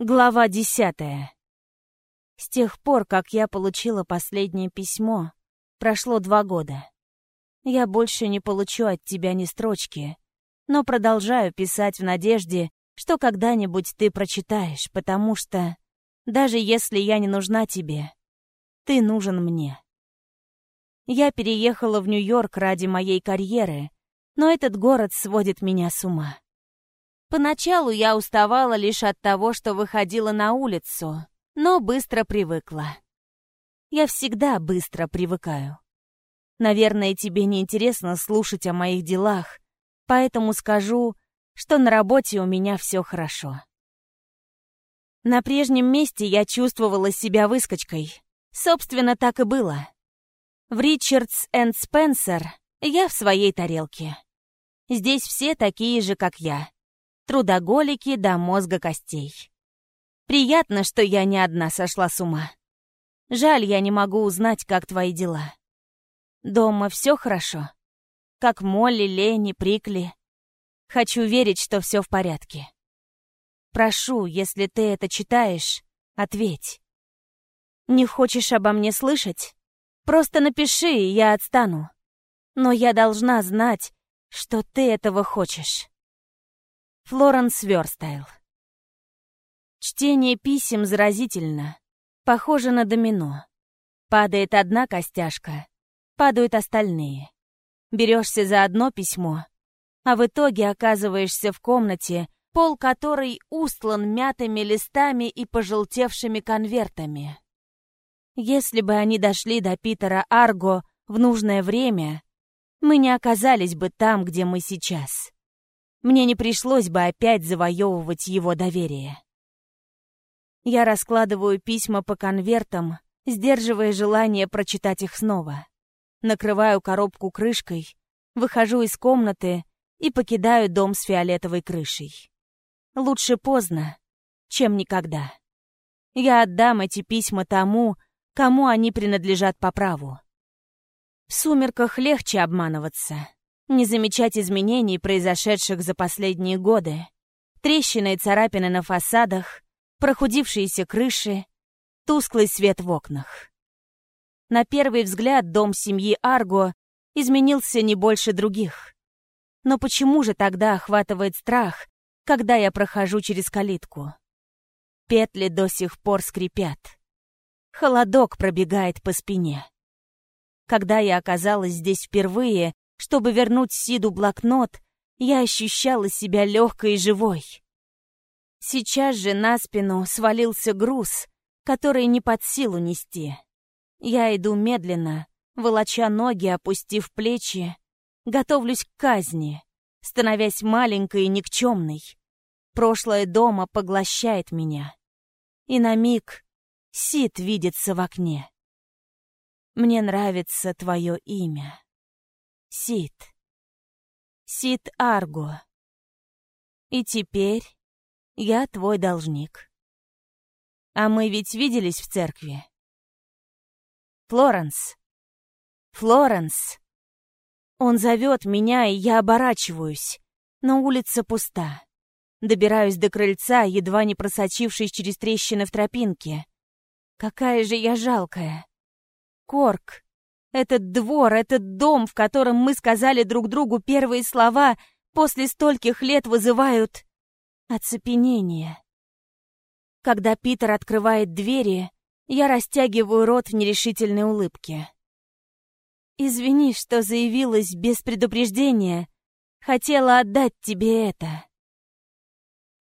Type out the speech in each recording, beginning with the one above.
Глава десятая. С тех пор, как я получила последнее письмо, прошло два года. Я больше не получу от тебя ни строчки, но продолжаю писать в надежде, что когда-нибудь ты прочитаешь, потому что, даже если я не нужна тебе, ты нужен мне. Я переехала в Нью-Йорк ради моей карьеры, но этот город сводит меня с ума. Поначалу я уставала лишь от того, что выходила на улицу, но быстро привыкла. Я всегда быстро привыкаю. Наверное, тебе не интересно слушать о моих делах, поэтому скажу, что на работе у меня все хорошо. На прежнем месте я чувствовала себя выскочкой. Собственно, так и было. В Ричардс энд Спенсер я в своей тарелке. Здесь все такие же, как я трудоголики до мозга костей. Приятно, что я не одна сошла с ума. Жаль, я не могу узнать, как твои дела. Дома все хорошо? Как Молли, Лени, Прикли? Хочу верить, что все в порядке. Прошу, если ты это читаешь, ответь. Не хочешь обо мне слышать? Просто напиши, и я отстану. Но я должна знать, что ты этого хочешь. Флоренс Верстайл. Чтение писем заразительно. Похоже на домино. Падает одна костяшка, падают остальные. Берешься за одно письмо, а в итоге оказываешься в комнате, пол которой устлан мятыми листами и пожелтевшими конвертами. Если бы они дошли до Питера Арго в нужное время, мы не оказались бы там, где мы сейчас мне не пришлось бы опять завоевывать его доверие. Я раскладываю письма по конвертам, сдерживая желание прочитать их снова. Накрываю коробку крышкой, выхожу из комнаты и покидаю дом с фиолетовой крышей. Лучше поздно, чем никогда. Я отдам эти письма тому, кому они принадлежат по праву. В сумерках легче обманываться не замечать изменений, произошедших за последние годы. Трещины и царапины на фасадах, прохудившиеся крыши, тусклый свет в окнах. На первый взгляд дом семьи Арго изменился не больше других. Но почему же тогда охватывает страх, когда я прохожу через калитку? Петли до сих пор скрипят. Холодок пробегает по спине. Когда я оказалась здесь впервые, чтобы вернуть Сиду блокнот, я ощущала себя легкой и живой. Сейчас же на спину свалился груз, который не под силу нести. Я иду медленно, волоча ноги, опустив плечи, готовлюсь к казни, становясь маленькой и никчемной. Прошлое дома поглощает меня. И на миг Сид видится в окне. Мне нравится твое имя. Сид. Сид Арго. И теперь я твой должник. А мы ведь виделись в церкви. Флоренс. Флоренс. Он зовет меня, и я оборачиваюсь. Но улица пуста. Добираюсь до крыльца, едва не просочившись через трещины в тропинке. Какая же я жалкая. Корк, этот двор, этот дом, в котором мы сказали друг другу первые слова, после стольких лет вызывают оцепенение. Когда Питер открывает двери, я растягиваю рот в нерешительной улыбке. «Извини, что заявилась без предупреждения. Хотела отдать тебе это».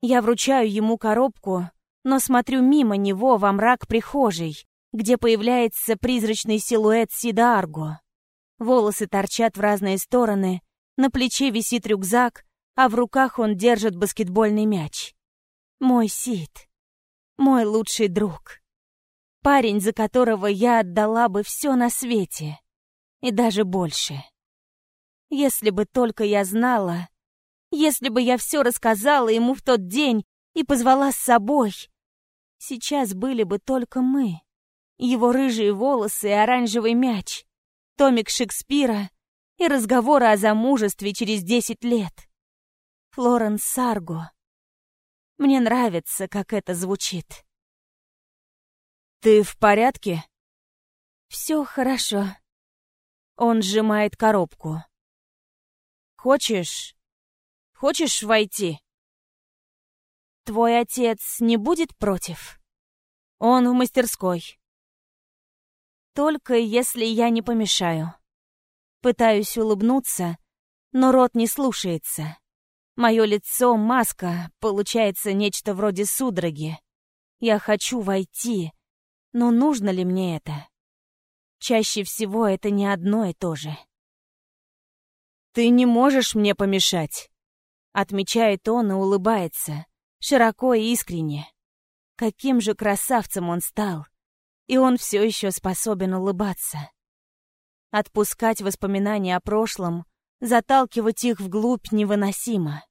Я вручаю ему коробку, но смотрю мимо него во мрак прихожей, где появляется призрачный силуэт Сида Арго. Волосы торчат в разные стороны, на плече висит рюкзак, а в руках он держит баскетбольный мяч. Мой Сид. Мой лучший друг. Парень, за которого я отдала бы все на свете. И даже больше. Если бы только я знала, если бы я все рассказала ему в тот день и позвала с собой, сейчас были бы только мы. Его рыжие волосы и оранжевый мяч, томик Шекспира и разговоры о замужестве через десять лет. Флоренс Сарго. Мне нравится, как это звучит. «Ты в порядке?» «Все хорошо». Он сжимает коробку. «Хочешь... хочешь войти?» «Твой отец не будет против?» «Он в мастерской». «Только если я не помешаю». Пытаюсь улыбнуться, но рот не слушается. Мое лицо — маска, получается нечто вроде судороги. Я хочу войти, но нужно ли мне это? Чаще всего это не одно и то же. «Ты не можешь мне помешать», — отмечает он и улыбается, широко и искренне. Каким же красавцем он стал, и он все еще способен улыбаться. Отпускать воспоминания о прошлом, заталкивать их вглубь невыносимо.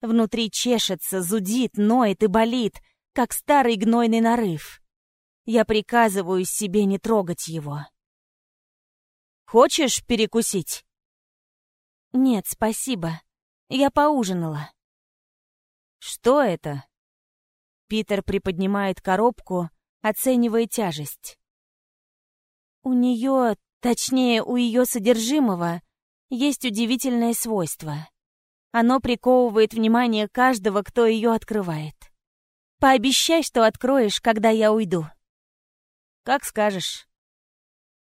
Внутри чешется, зудит, ноет и болит, как старый гнойный нарыв. Я приказываю себе не трогать его. «Хочешь перекусить?» «Нет, спасибо. Я поужинала». «Что это?» Питер приподнимает коробку, оценивая тяжесть. У нее, точнее, у ее содержимого, есть удивительное свойство. Оно приковывает внимание каждого, кто ее открывает. Пообещай, что откроешь, когда я уйду. Как скажешь.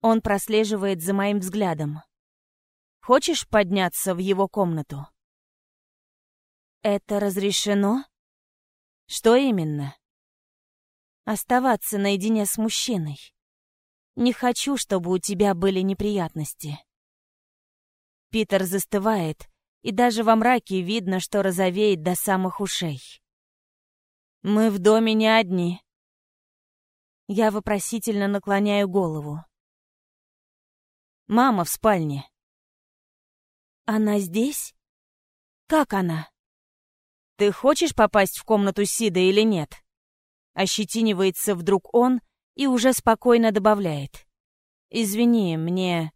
Он прослеживает за моим взглядом. Хочешь подняться в его комнату? Это разрешено? Что именно? Оставаться наедине с мужчиной. Не хочу, чтобы у тебя были неприятности. Питер застывает, и даже во мраке видно, что розовеет до самых ушей. Мы в доме не одни. Я вопросительно наклоняю голову. Мама в спальне. Она здесь? Как она? Ты хочешь попасть в комнату Сида или нет? Ощетинивается вдруг он и уже спокойно добавляет. Извини, мне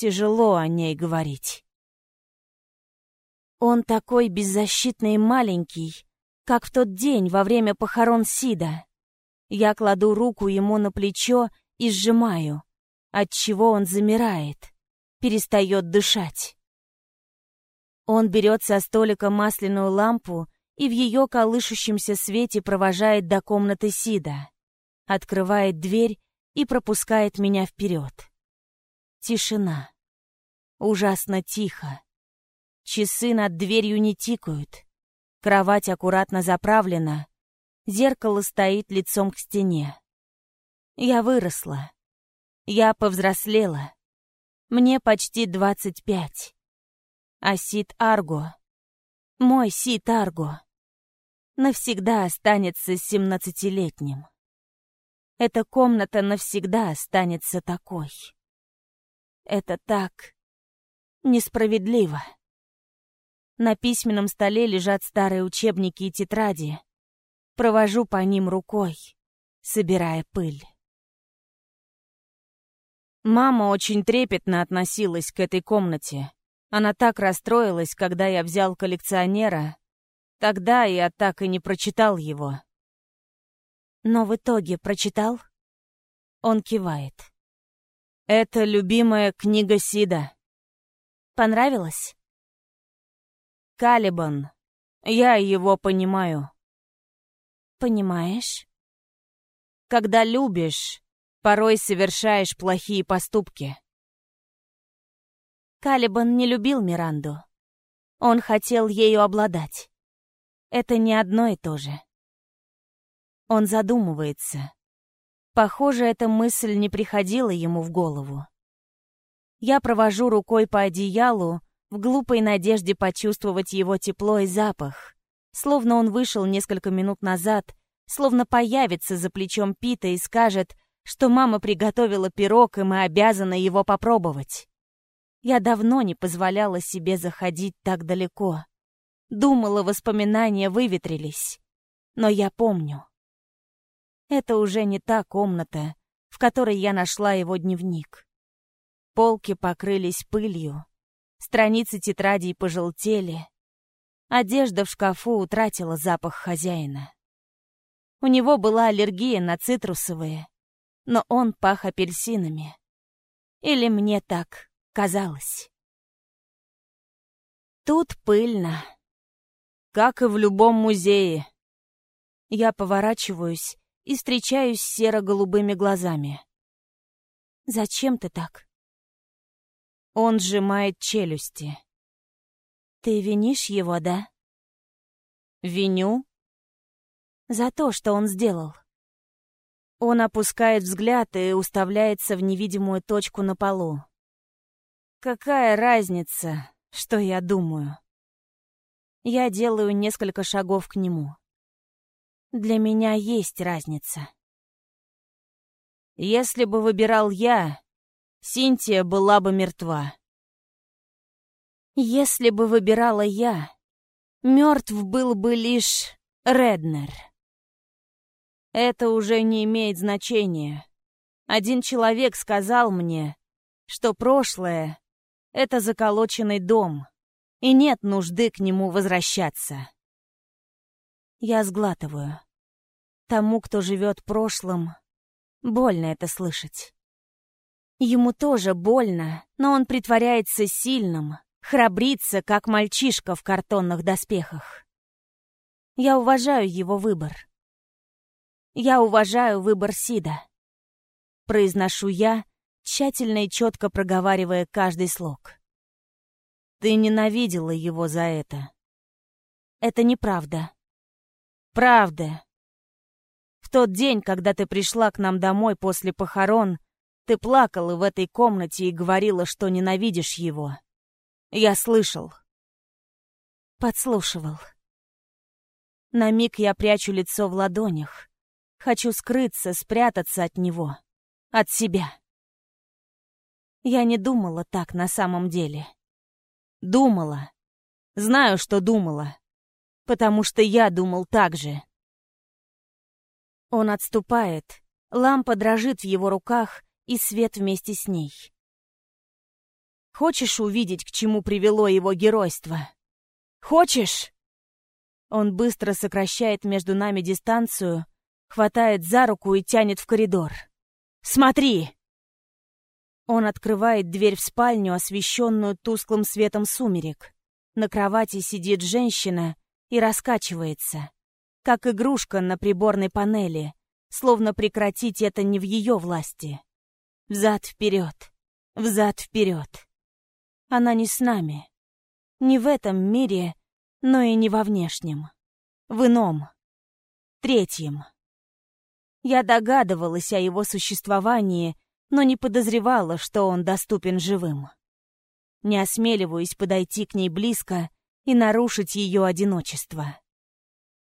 Тяжело о ней говорить. Он такой беззащитный и маленький, как в тот день во время похорон Сида. Я кладу руку ему на плечо и сжимаю, отчего он замирает, перестает дышать. Он берет со столика масляную лампу и в ее колышущемся свете провожает до комнаты Сида, открывает дверь и пропускает меня вперед. Тишина. Ужасно тихо. Часы над дверью не тикают. Кровать аккуратно заправлена. Зеркало стоит лицом к стене. Я выросла. Я повзрослела. Мне почти двадцать пять. А Сид Арго, мой Сид Арго, навсегда останется семнадцатилетним. Эта комната навсегда останется такой. Это так несправедливо. На письменном столе лежат старые учебники и тетради. Провожу по ним рукой, собирая пыль. Мама очень трепетно относилась к этой комнате. Она так расстроилась, когда я взял коллекционера. Тогда я так и не прочитал его. Но в итоге прочитал? Он кивает. Это любимая книга Сида. Понравилось? Калибан. Я его понимаю. Понимаешь? Когда любишь, порой совершаешь плохие поступки. Калибан не любил Миранду. Он хотел ею обладать. Это не одно и то же. Он задумывается. Похоже, эта мысль не приходила ему в голову. Я провожу рукой по одеялу, в глупой надежде почувствовать его тепло и запах. Словно он вышел несколько минут назад, словно появится за плечом Пита и скажет, что мама приготовила пирог, и мы обязаны его попробовать. Я давно не позволяла себе заходить так далеко. Думала, воспоминания выветрились. Но я помню. Это уже не та комната, в которой я нашла его дневник. Полки покрылись пылью, страницы тетрадей пожелтели. Одежда в шкафу утратила запах хозяина. У него была аллергия на цитрусовые, но он пах апельсинами. Или мне так казалось. Тут пыльно. Как и в любом музее. Я поворачиваюсь и встречаюсь с серо-голубыми глазами. «Зачем ты так?» Он сжимает челюсти. «Ты винишь его, да?» «Виню?» «За то, что он сделал». Он опускает взгляд и уставляется в невидимую точку на полу. «Какая разница, что я думаю?» Я делаю несколько шагов к нему. Для меня есть разница. Если бы выбирал я, Синтия была бы мертва. Если бы выбирала я, мертв был бы лишь Реднер. Это уже не имеет значения. Один человек сказал мне, что прошлое — это заколоченный дом, и нет нужды к нему возвращаться. Я сглатываю. Тому, кто живет прошлым, больно это слышать. Ему тоже больно, но он притворяется сильным, храбрится, как мальчишка в картонных доспехах. Я уважаю его выбор. Я уважаю выбор Сида. Произношу я, тщательно и четко проговаривая каждый слог. Ты ненавидела его за это. Это неправда. Правда. В тот день, когда ты пришла к нам домой после похорон, ты плакала в этой комнате и говорила, что ненавидишь его. Я слышал. Подслушивал. На миг я прячу лицо в ладонях. Хочу скрыться, спрятаться от него. От себя. Я не думала так на самом деле. Думала. Знаю, что думала. Потому что я думал так же. Он отступает. Лампа дрожит в его руках, и свет вместе с ней. Хочешь увидеть, к чему привело его геройство? Хочешь? Он быстро сокращает между нами дистанцию, хватает за руку и тянет в коридор. «Смотри!» Он открывает дверь в спальню, освещенную тусклым светом сумерек. На кровати сидит женщина и раскачивается, как игрушка на приборной панели, словно прекратить это не в ее власти. Взад-вперед, взад-вперед. Она не с нами. Не в этом мире, но и не во внешнем. В ином. Третьем. Я догадывалась о его существовании, но не подозревала, что он доступен живым. Не осмеливаюсь подойти к ней близко и нарушить ее одиночество.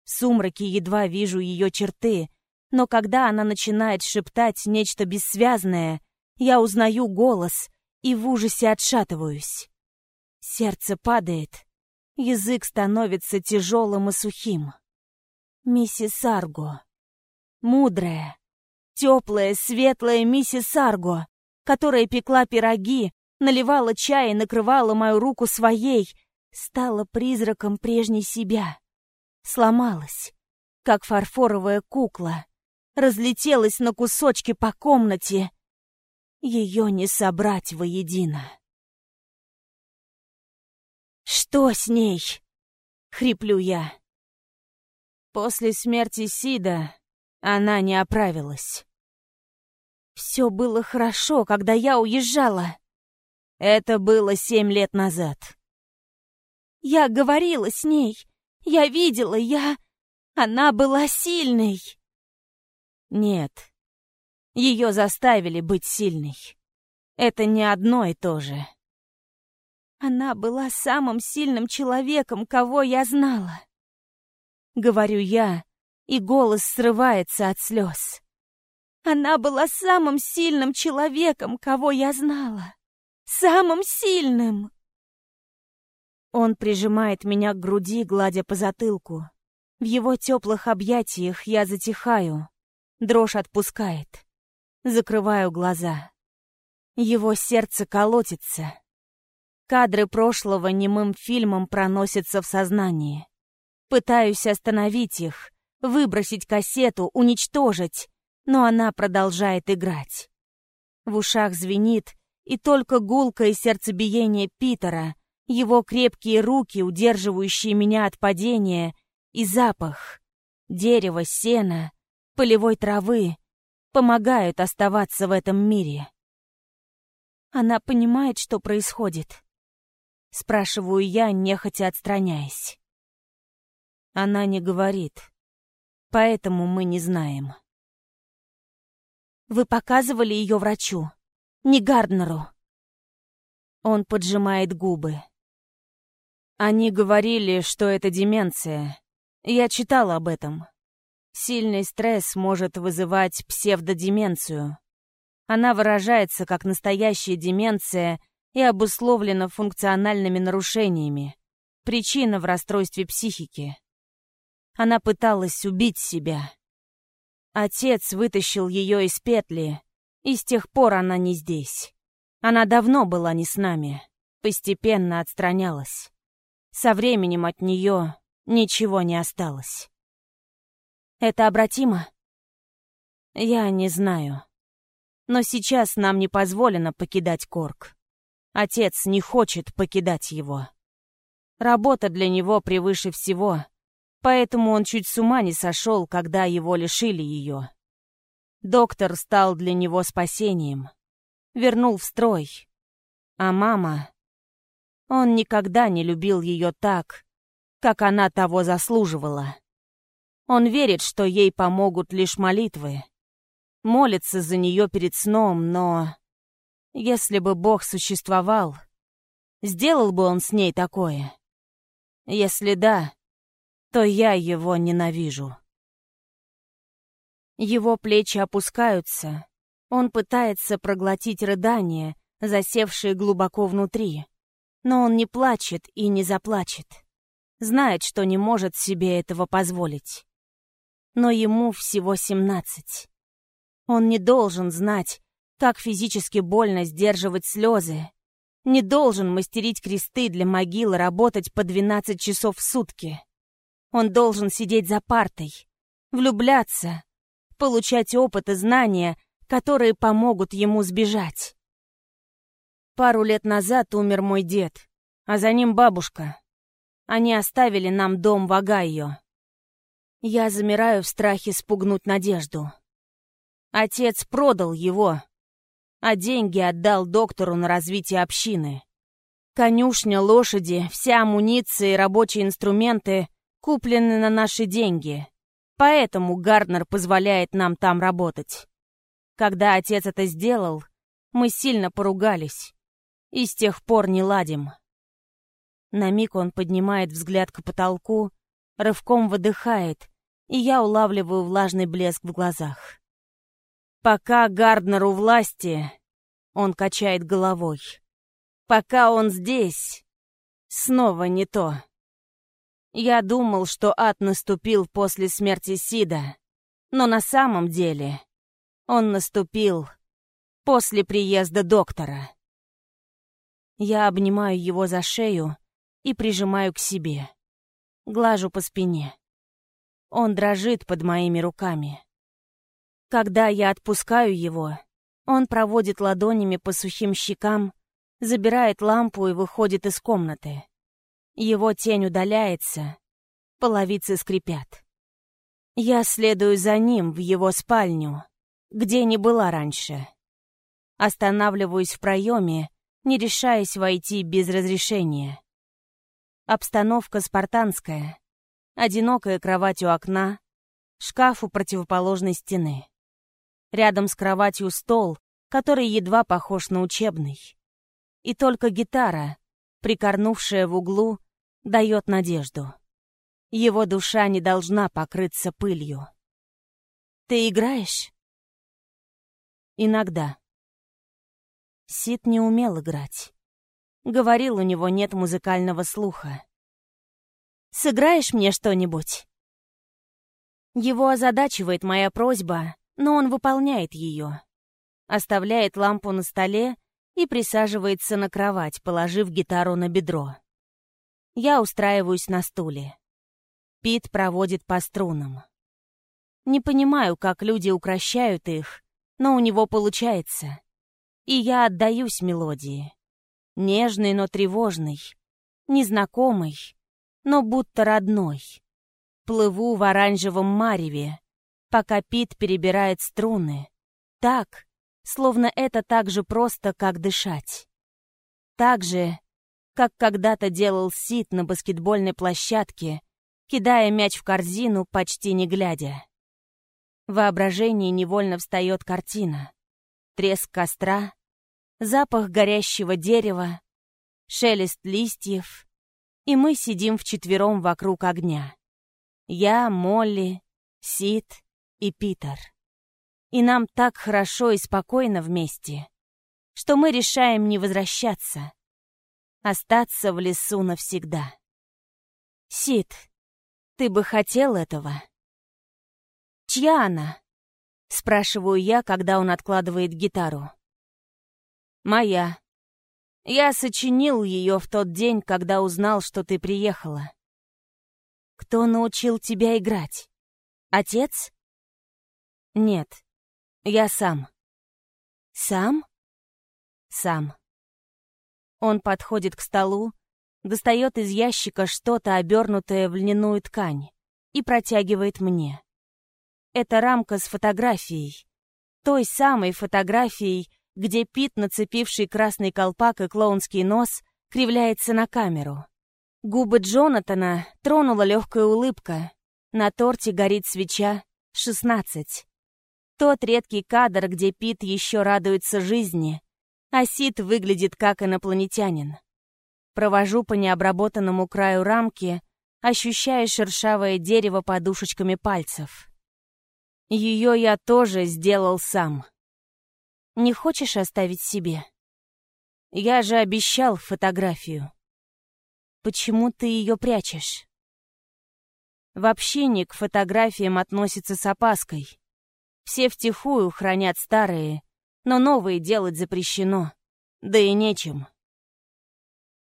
В сумраке едва вижу ее черты, но когда она начинает шептать нечто бессвязное, я узнаю голос и в ужасе отшатываюсь. Сердце падает, язык становится тяжелым и сухим. Миссис Арго. Мудрая, теплая, светлая миссис Арго, которая пекла пироги, наливала чай и накрывала мою руку своей, стала призраком прежней себя. Сломалась, как фарфоровая кукла, разлетелась на кусочки по комнате — ее не собрать воедино. «Что с ней?» — хриплю я. После смерти Сида она не оправилась. Все было хорошо, когда я уезжала. Это было семь лет назад. Я говорила с ней. Я видела, я... Она была сильной. Нет, ее заставили быть сильной. Это не одно и то же. Она была самым сильным человеком, кого я знала. Говорю я, и голос срывается от слез. Она была самым сильным человеком, кого я знала. Самым сильным. Он прижимает меня к груди, гладя по затылку. В его теплых объятиях я затихаю. Дрожь отпускает. Закрываю глаза. Его сердце колотится. Кадры прошлого немым фильмом проносятся в сознании. Пытаюсь остановить их, выбросить кассету, уничтожить, но она продолжает играть. В ушах звенит, и только гулкое сердцебиение Питера, его крепкие руки, удерживающие меня от падения, и запах дерева, сена, полевой травы помогают оставаться в этом мире. Она понимает, что происходит. Спрашиваю я, нехотя отстраняясь. Она не говорит, поэтому мы не знаем. Вы показывали ее врачу, не Гарднеру. Он поджимает губы. Они говорили, что это деменция. Я читал об этом. Сильный стресс может вызывать псевдодеменцию. Она выражается как настоящая деменция и обусловлена функциональными нарушениями. Причина в расстройстве психики. Она пыталась убить себя. Отец вытащил ее из петли, и с тех пор она не здесь. Она давно была не с нами, постепенно отстранялась. Со временем от нее ничего не осталось. Это обратимо? Я не знаю. Но сейчас нам не позволено покидать Корк. Отец не хочет покидать его. Работа для него превыше всего, поэтому он чуть с ума не сошел, когда его лишили ее. Доктор стал для него спасением. Вернул в строй. А мама... Он никогда не любил ее так, как она того заслуживала. Он верит, что ей помогут лишь молитвы. Молится за нее перед сном, но... Если бы Бог существовал, сделал бы он с ней такое? Если да, то я его ненавижу. Его плечи опускаются. Он пытается проглотить рыдания, засевшие глубоко внутри. Но он не плачет и не заплачет. Знает, что не может себе этого позволить. Но ему всего семнадцать. Он не должен знать, как физически больно сдерживать слезы. Не должен мастерить кресты для могил работать по 12 часов в сутки. Он должен сидеть за партой, влюбляться, получать опыт и знания, которые помогут ему сбежать. Пару лет назад умер мой дед, а за ним бабушка. Они оставили нам дом в Огайо. Я замираю в страхе спугнуть надежду. Отец продал его, а деньги отдал доктору на развитие общины. Конюшня, лошади, вся амуниция и рабочие инструменты куплены на наши деньги. Поэтому Гарднер позволяет нам там работать. Когда отец это сделал, мы сильно поругались. И с тех пор не ладим. На миг он поднимает взгляд к потолку, рывком выдыхает, и я улавливаю влажный блеск в глазах. Пока Гарднер у власти, он качает головой. Пока он здесь, снова не то. Я думал, что ад наступил после смерти Сида, но на самом деле он наступил после приезда доктора. Я обнимаю его за шею и прижимаю к себе. Глажу по спине. Он дрожит под моими руками. Когда я отпускаю его, он проводит ладонями по сухим щекам, забирает лампу и выходит из комнаты. Его тень удаляется, половицы скрипят. Я следую за ним в его спальню, где не была раньше. Останавливаюсь в проеме, не решаясь войти без разрешения. Обстановка спартанская. Одинокая кровать у окна, шкаф у противоположной стены. Рядом с кроватью стол, который едва похож на учебный. И только гитара, прикорнувшая в углу, дает надежду. Его душа не должна покрыться пылью. «Ты играешь?» «Иногда». Сид не умел играть. Говорил, у него нет музыкального слуха. «Сыграешь мне что-нибудь?» Его озадачивает моя просьба, но он выполняет ее. Оставляет лампу на столе и присаживается на кровать, положив гитару на бедро. Я устраиваюсь на стуле. Пит проводит по струнам. Не понимаю, как люди укращают их, но у него получается. И я отдаюсь мелодии. Нежный, но тревожный. Незнакомый, но будто родной. Плыву в оранжевом мареве, пока Пит перебирает струны. Так, словно это так же просто, как дышать. Так же, как когда-то делал Сид на баскетбольной площадке, кидая мяч в корзину, почти не глядя. В воображении невольно встает картина. Треск костра, запах горящего дерева, шелест листьев, и мы сидим вчетвером вокруг огня. Я, Молли, Сид и Питер. И нам так хорошо и спокойно вместе, что мы решаем не возвращаться, остаться в лесу навсегда. Сид, ты бы хотел этого? Чья она? Спрашиваю я, когда он откладывает гитару. Моя. Я сочинил ее в тот день, когда узнал, что ты приехала. Кто научил тебя играть? Отец? Нет, я сам. Сам? Сам. Он подходит к столу, достает из ящика что-то, обернутое в льняную ткань, и протягивает мне. Это рамка с фотографией. Той самой фотографией, где Пит, нацепивший красный колпак и клоунский нос, кривляется на камеру. Губы Джонатана тронула легкая улыбка. На торте горит свеча 16. Тот редкий кадр, где Пит еще радуется жизни, а Сид выглядит как инопланетянин. Провожу по необработанному краю рамки, ощущая шершавое дерево подушечками пальцев. Ее я тоже сделал сам. Не хочешь оставить себе? Я же обещал фотографию. Почему ты ее прячешь? Вообще не к фотографиям относится с опаской. Все втихую хранят старые, но новые делать запрещено. Да и нечем.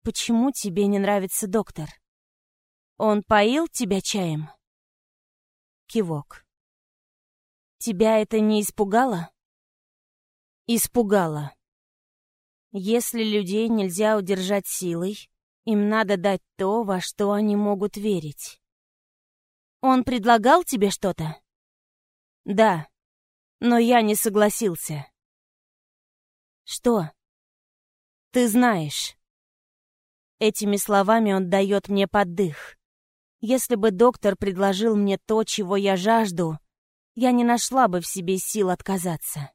Почему тебе не нравится доктор? Он поил тебя чаем? Кивок. Тебя это не испугало? Испугало. Если людей нельзя удержать силой, им надо дать то, во что они могут верить. Он предлагал тебе что-то? Да, но я не согласился. Что? Ты знаешь. Этими словами он дает мне поддых. Если бы доктор предложил мне то, чего я жажду, я не нашла бы в себе сил отказаться.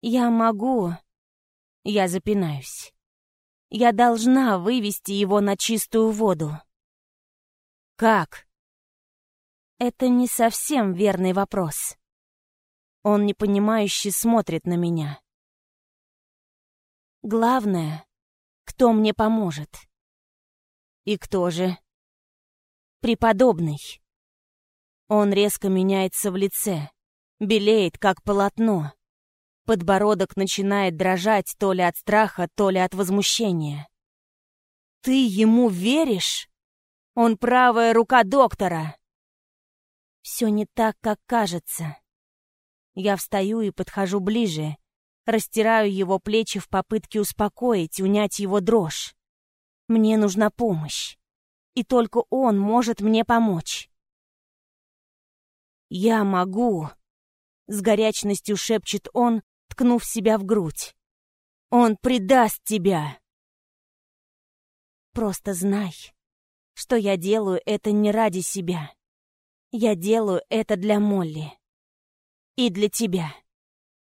Я могу... Я запинаюсь. Я должна вывести его на чистую воду. Как? Это не совсем верный вопрос. Он непонимающе смотрит на меня. Главное, кто мне поможет. И кто же? Преподобный. Он резко меняется в лице, белеет, как полотно. Подбородок начинает дрожать то ли от страха, то ли от возмущения. «Ты ему веришь? Он правая рука доктора!» Все не так, как кажется. Я встаю и подхожу ближе, растираю его плечи в попытке успокоить, унять его дрожь. Мне нужна помощь, и только он может мне помочь. «Я могу!» — с горячностью шепчет он, ткнув себя в грудь. «Он предаст тебя!» «Просто знай, что я делаю это не ради себя. Я делаю это для Молли. И для тебя».